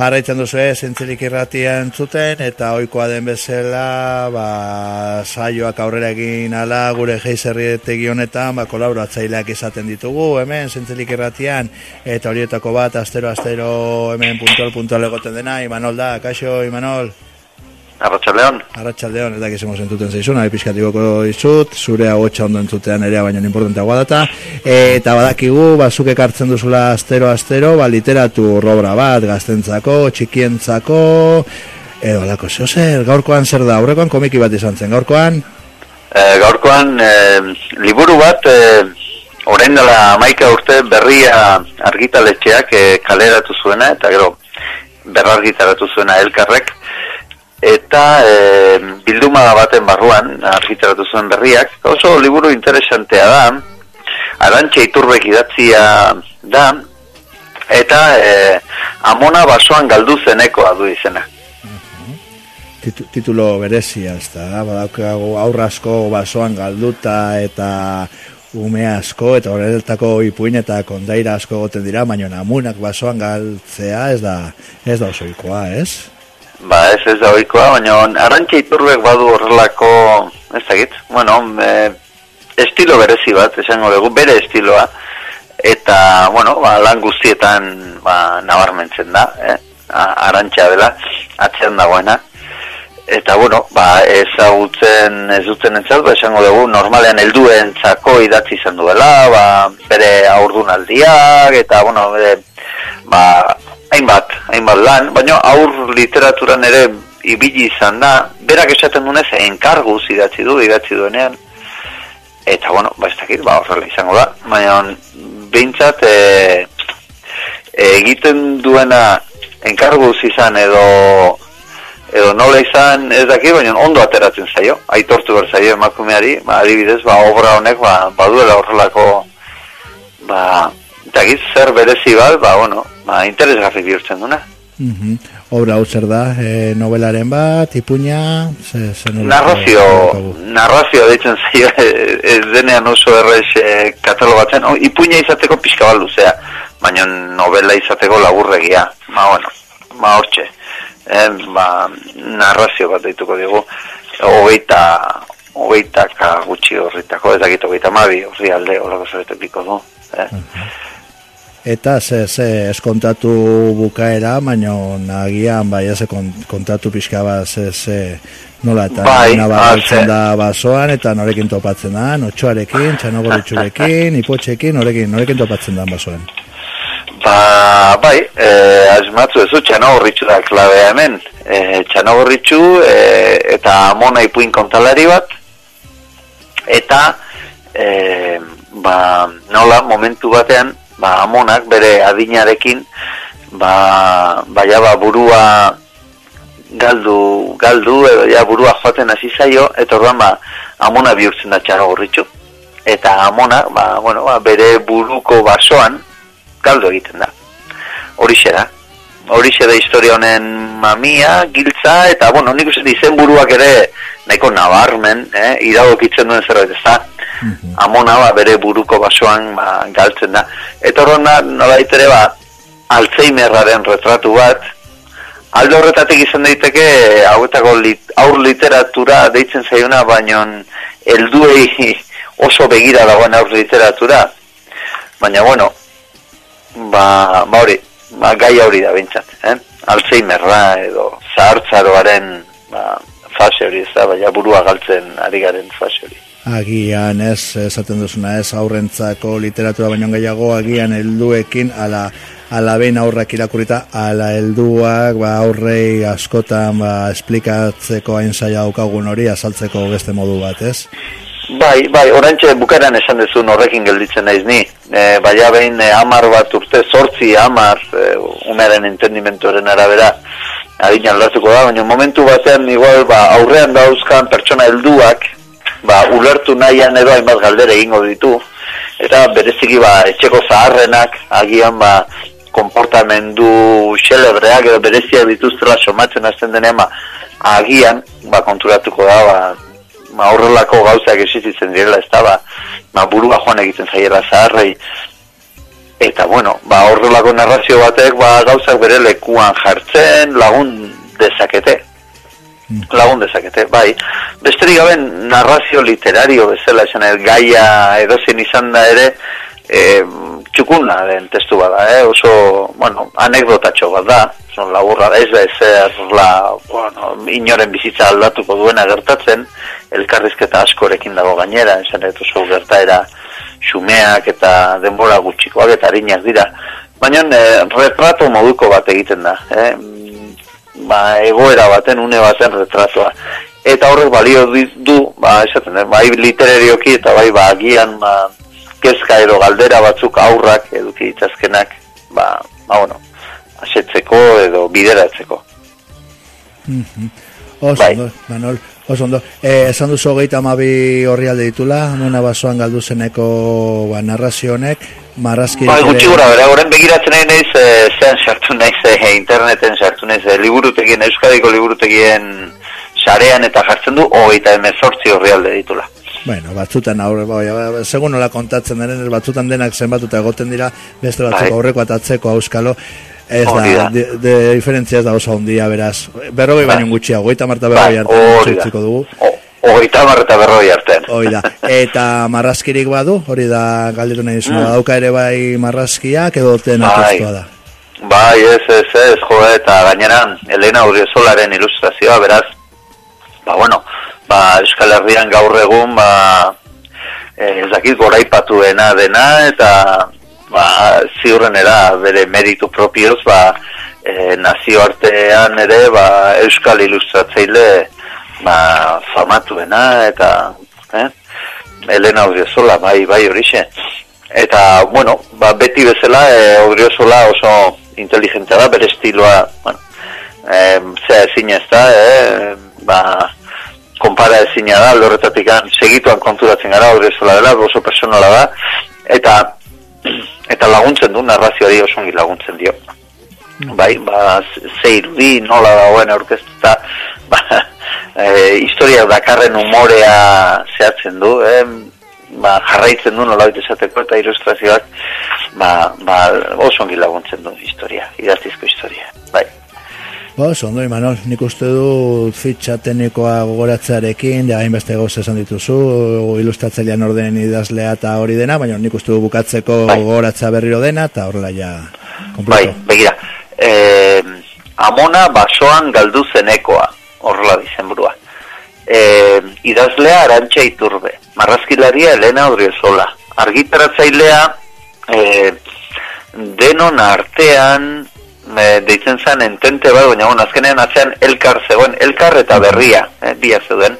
Jarraitzen duzu ez, zintzilik irratian zuten, eta ohikoa den bezala, ba, saioak aurrera egin ala, gure geizerrietegi honetan, ba, kolaboratzaileak izaten ditugu, hemen, zintzilik irratian, eta horietako bat, astero, astero, hemen, puntual, puntual egoten dena, Imanol da, kaixo, Imanol? Arratxaldeon. Arratxaldeon, ez dakizemo zentuten zeizun, nahi pixkatikoko izut, zure agotxa ondo entzutean ere baina importantea data. Eta badakigu, bazuk ekartzen duzula astero-astero, ba, literatu robra bat, gaztentzako, txikientzako, edo alako, zeo zer, gaurkoan zer da, aurrekoan komiki bat izan zen, gaurkoan? E, gaurkoan, e, liburu bat, e, orain dela maika urte berria argitaletxeak e, kaleratu zuena, eta gero, berrargitaratu zuena elkarrek, eta e, bilduma baten barruan argitaratu zuen berriak oso liburu interesantea da. Arantxe iturbek idatzia da. Eta e, amona basoan galdu zenekoa du izena. Titulo berezia ez da? Badaukago aurrasko basoan galduta eta ume asko eta horretako ipuin eta kondaira asko goten dira baina amunak basoan galtzea ez da ez da osoikoa ez? Ba, ez ez da oikoa, baina arrantxe iturbek badu horrelako, ez da bueno, e, estilo berezi bat, esango dugu, bere estiloa, eta, bueno, ba, lan guztietan ba, nabarmentzen da, eh? arantxa dela, atzean dagoena, eta, bueno, ba, ezagutzen ez dutzen entzat, ba, esango dugu, normalean helduen txako idatzi izan duela, ba, bere aurdunaldiak, eta, bueno, bere, ba, hainbat, hainbat lan, baina aur literaturan ere ibili izan da, berak esaten dunez, enkargu idatzi du, idatzi duenean, eta bueno, ba ez dakit, ba horrela izango da, baina behintzat e, egiten duena enkargu izan edo edo nola izan ez dakit, baina ondo ateratzen zaio, aitortu behar zaio emakumeari, ba, adibidez, ba, obra honek, ba, baduela horrelako, ba, eta zer berezi bat, ba, bueno, ba, interesgarri bihurtzen duna. Mm. Obra hau zer da, e, novelaren bat, ipuña, ze, ze narrazio, narrazio deitzen zaio, ez denean oso errez e, katalogatzen, o, ipuña izateko pixka bat luzea, baina novela izateko laburregia, ma bueno, ma hortxe, e, ba, narrazio bat deituko dugu, hogeita, hogeita ka gutxi horritako, ez dakit hogeita mabi, horri alde, horreko zeretu piko du, eh? Eta ze, ze eskontatu bukaera, baina nagian bai ez kontatu pixka bat ze, ze nola eta bai, da basoan eta norekin topatzen da, notxoarekin, txanogoritxurekin, ipotxekin, norekin, norekin topatzen da basoan. Ba, bai, eh, asmatzu ez txanogorritxu da klabea hemen. Eh, txanogorritxu eh, eta amona ipuin kontalari bat. Eta, eh, ba, nola, momentu batean, ba, amonak bere adinarekin ba, ba, ja, ba, burua galdu, galdu edo ja burua joaten hasi zaio eta orduan ba, amona bihurtzen da txaro gorritxu. Eta amona ba, bueno, ba, bere buruko basoan galdu egiten da. Horixe da. Horixe da historia honen mamia, giltza, eta, bueno, nik uste izen buruak ere nahiko nabarmen, eh, iragokitzen duen zerbait, ez da, Mhm. amona ba, bere buruko basoan ba, galtzen da. Eta horren da, nola ere ba, Alzheimerraren retratu bat, aldo horretatik izan daiteke, hauetako lit, aur literatura deitzen zaiuna, baino helduei oso begira dagoen aur literatura. Baina, bueno, ba, ba hori, ba, gai hori da bintzat, eh? Alzheimerra edo zahartzaroaren ba, fase hori, ez da, baina burua galtzen ari garen fase hori agian ez, esaten duzuna ez, aurrentzako literatura baino gehiago, agian helduekin ala, ala behin aurrak irakurita, ala helduak, ba, aurrei askotan, ba, esplikatzeko hain zaila daukagun hori, azaltzeko beste modu bat, ez? Bai, bai, orantxe bukaran esan dezun horrekin gelditzen naiz ni. E, baina behin e, amar bat urte, sortzi amar, e, umeren entendimentoren arabera, adinan lortuko da, baina momentu batean igual ba, aurrean dauzkan pertsona helduak, ba, ulertu nahian edo hainbat galdere egingo ditu, eta bereziki ba, etxeko zaharrenak, agian ba, konportamendu xelebreak edo bereziak dituztela somatzen azten denean, ba, agian ba, konturatuko da, ba, ba, horrelako gauzak existitzen direla, ez da, ba, ba, burua joan egiten zaiela zaharrei, eta bueno, ba, horrelako narrazio batek ba, gauzak bere lekuan jartzen lagun dezakete. Lagun dezakete, bai. Besterik gabe narrazio literario bezala esan el gaia edozen izan da ere e, txukuna den testu bada, eh? oso, bueno, anekdotatxo bat da, son laburra ez da ezer la, bueno, inoren bizitza aldatuko duena gertatzen, elkarrizketa askorekin dago gainera, esan oso gertaera, xumeak eta denbora gutxikoak eta harinak dira. Baina e, retrato moduko bat egiten da. Eh? Ba, egoera baten, une baten retratoa. Eta horrek balio du, ba, esaten, eh? bai literarioki eta bai ba, agian ba, kezka edo galdera batzuk aurrak eduki ditzazkenak, ba, ba, bueno, asetzeko edo bideratzeko. Mm -hmm. Oso, bai. Manol, Oso ondo, eh, esan duzu hogeita amabi horri alde ditula, mona basoan galdu zeneko ba, narrazio honek, marrazki... Ba, gutxi gura, bera, horren begiratzen nahi nahiz, e, zen sartu nahiz, e, interneten sartu nahiz, e, liburutegien, euskadiko liburutegien sarean eta jartzen du, hogeita emezortzi horri alde ditula. Bueno, batzutan aurre, bai, bai, segun nola kontatzen denen, batzutan denak zenbatuta egoten dira, beste batzuk bai. aurreko atatzeko auskalo, Ez da, de, de diferentzia ez da oso ondia, beraz. Berrogei baino bai. gutxia, goita marta berrogei bai, artean dugu. Ogeita marta berrogei artean. Hoi da. Eta marrazkirik badu, hori da galditu nahi zuen, mm. dauka ere bai marrazkiak edo ten bai. da. Bai, ez, ez, ez, jo, eta gainera, Elena Urriozolaren ilustrazioa, beraz, ba, bueno, ba, Euskal Herrian gaur egun, ba, eh, ez dakit goraipatuena dena, eta ba, ziurrenera bere meritu propioz ba, e, nazioartean ere ba, euskal ilustratzeile ba, famatuena eta eh? Elena Odriozola bai, bai horixe eta bueno, ba, beti bezala e, Odriozola oso inteligentea da, bere estiloa bueno, e, zea ezin ez da eh? ba, konpara ezina da, lorretatik segituan konturatzen gara Odriozola dela, oso personala da eta eta laguntzen du narrazioari oso ongi laguntzen dio. Mm. Bai, ba, ze irudi, nola dagoen aurkeztuta, ba, e, historia dakarren umorea zehatzen du, eh? ba, jarraitzen du nola esateko eta ilustrazioak ba, ba, oso ongi laguntzen du historia, idaztizko historia. Bai. Ba, ondo, Imanol, nik uste du fitxa teknikoa gogoratzearekin, ja, hainbeste goz esan dituzu, ilustratzailean orden idazlea eta hori dena, baina nik uste du bukatzeko bai. gogoratzea berriro dena, eta horrela ja, kompleto. Bai, begira, eh, amona basoan galdu zenekoa, horrela dizen burua. Eh, idazlea arantxa iturbe, marrazkilaria Elena Odriozola, argitaratzailea eh, denon artean e, deitzen zen entente bai, baina bon, azkenean atzean elkar zegoen, elkar eta berria, e, bia zeuden.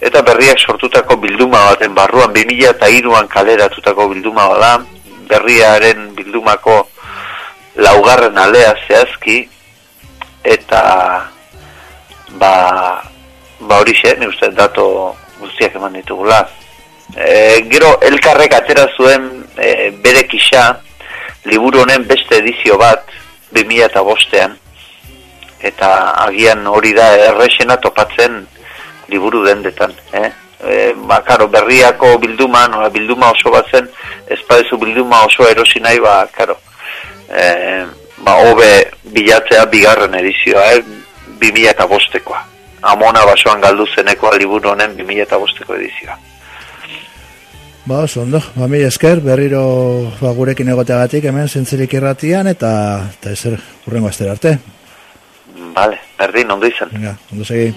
Eta berriak sortutako bilduma baten barruan, 2000 eta iruan kaleratutako bilduma bada, berriaren bildumako laugarren alea zehazki, eta ba, ba hori xe, ni uste dato guztiak eman ditugula. E, gero, elkarrek atera zuen e, bere kisa, liburu honen beste edizio bat, 2000 eta agian hori da errexena topatzen liburu dendetan. Eh? E, ba, karo, berriako bilduma, no, bilduma oso bat zen, ez bilduma oso erosi nahi, ba, karo, e, ba, hobe bilatzea bigarren edizioa, eh? 2000 eta bostekoa. Amona basoan galdu zenekoa liburu honen 2000 eta bosteko edizioa. Ba, oso ondo, ba, mi esker, berriro ba, gurekin egoteagatik hemen zintzilik irratian, eta, eta ezer urrengo arte. Vale, berdin, ondo izan. Venga, ondo segi.